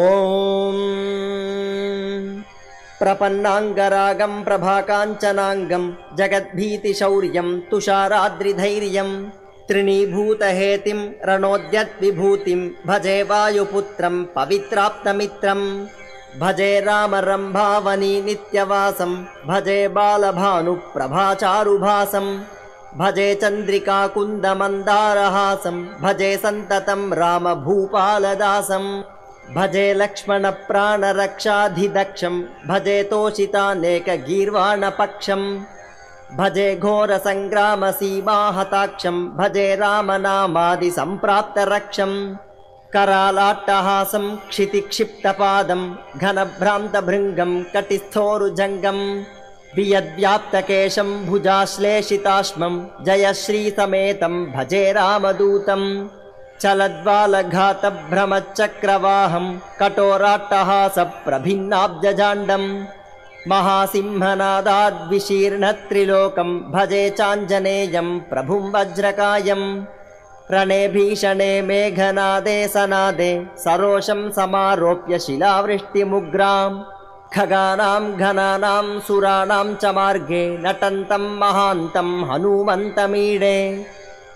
ॐ प्रपन्नाङ्गरागं प्रभाकाञ्चनाङ्गं जगद्भीतिशौर्यं तुषाराद्रिधैर्यं त्रिणीभूतहेतिं रणोद्यद्विभूतिं भजे वायुपुत्रं पवित्राप्तमित्रम् भजे रामरम्भावनी नित्यवासं भजे बालभानुप्रभाचारुभासं भजे चन्द्रिकाकुन्दमन्दारहासं भजे सन्ततं रामभूपालदासं भजे लक्ष्मणप्राणरक्षाधिदक्षं भजे तोषितानेकगीर्वाणपक्षम् भजे घोरसङ्ग्रामसीमाहताक्षं भजे रामनामादिसम्प्राप्तरक्षम् करालाट्टहासं क्षितिक्षिप्तपादं घनभ्रान्तभृङ्गं कटिस्थोरुजङ्गम् वियद्व्याप्तकेशं भुजाश्लेषिताश्मं जयश्रीसमेतं भजे रामदूतं चलद्वालघातभ्रमच्चक्रवाहं कठोराट्टहासप्रभिन्नाब्जजाण्डम् महासिंहनादाद्विशीर्णत्रिलोकं भजे चाञ्जनेयं प्रभुं वज्रकायम् रणे भीषणे मेघनादे सनादे सरोषं समारोप्य शिलावृष्टिमुग्राम् खगानां घनानां सुराणां च मार्गे नटन्तं महान्तं हनूमन्तमीडे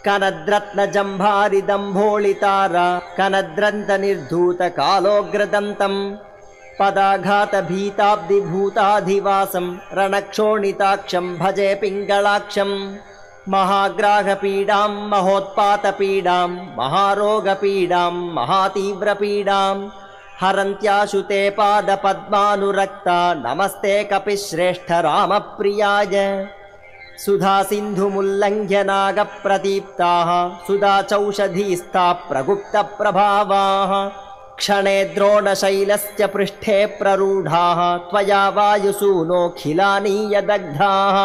कनद्रत्नजम्भारिदम्भोळितारा कनद्रन्तनिर्धूतकालोऽग्रदन्तम् पदाघातभीताब्दिभूताधिवासं रणक्षोणिताक्षं भजे पिङ्गलाक्षम् महाग्राहपीडां महोत्पातपीडां महारोगपीडां महातीव्रपीडां हरन्त्याशु ते पादपद्मानुरक्ता नमस्ते कपिश्रेष्ठ नागप्रदीप्ताः सुधाचौषधीस्ताः प्रगुप्तप्रभावाः क्षणे द्रोणशैलस्य पृष्ठे प्ररूढाः त्वया वायुसूनोऽखिलानीयदग्धाः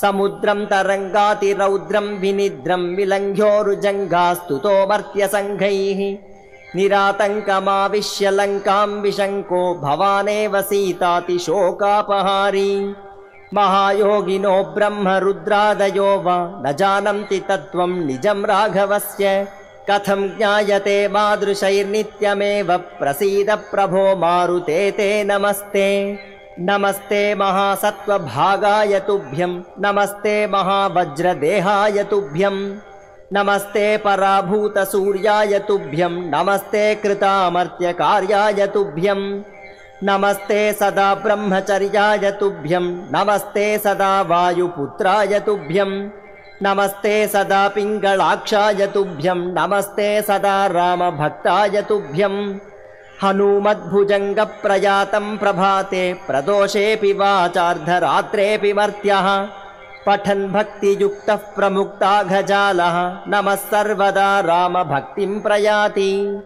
समुद्रं तरङ्गातिरौद्रं विनिद्रं विलङ्घ्योरुजङ्गास्तुतो मर्त्यसङ्घैः। निरातङ्कमाविश्य लङ्कां विशङ्को भवानेव सीतातिशोकापहारी महायोगिनो ब्रह्मरुद्रादयो वा। न जानन्ति तत्त्वं निजं राघवस्य। कथं ज्ञायते मादृशैर्नित्यमेव। प्रसीद प्रभो मारुते ते नमस्ते। नमस्ते महासत्त्वभागाय तुभ्यं। नमस्ते महावज्रदेहाय तुभ्यं। नमस्ते पराभूतसूर्याय तुभ्यं। नमस्ते कृतामर्त्यकार्याय तुभ्यं नमस्ते सदा ब्रह्मचर्याय तुभ्यं। नमस्ते सदा वायुपुत्राय तुभ्यं। नमस्ते सदा पिङ्गलाक्षाय तुभ्यं। नमस्ते सदा रामभक्ताय तुभ्यम् हनूमद्भुजङ्गप्रयातं प्रभाते प्रदोषेऽपि वाचार्धरात्रेऽपि मर्त्यः। पठन् भक्तियुक्तः प्रमुक्ताघजालः नमः सर्वदा रामभक्तिं प्रयाति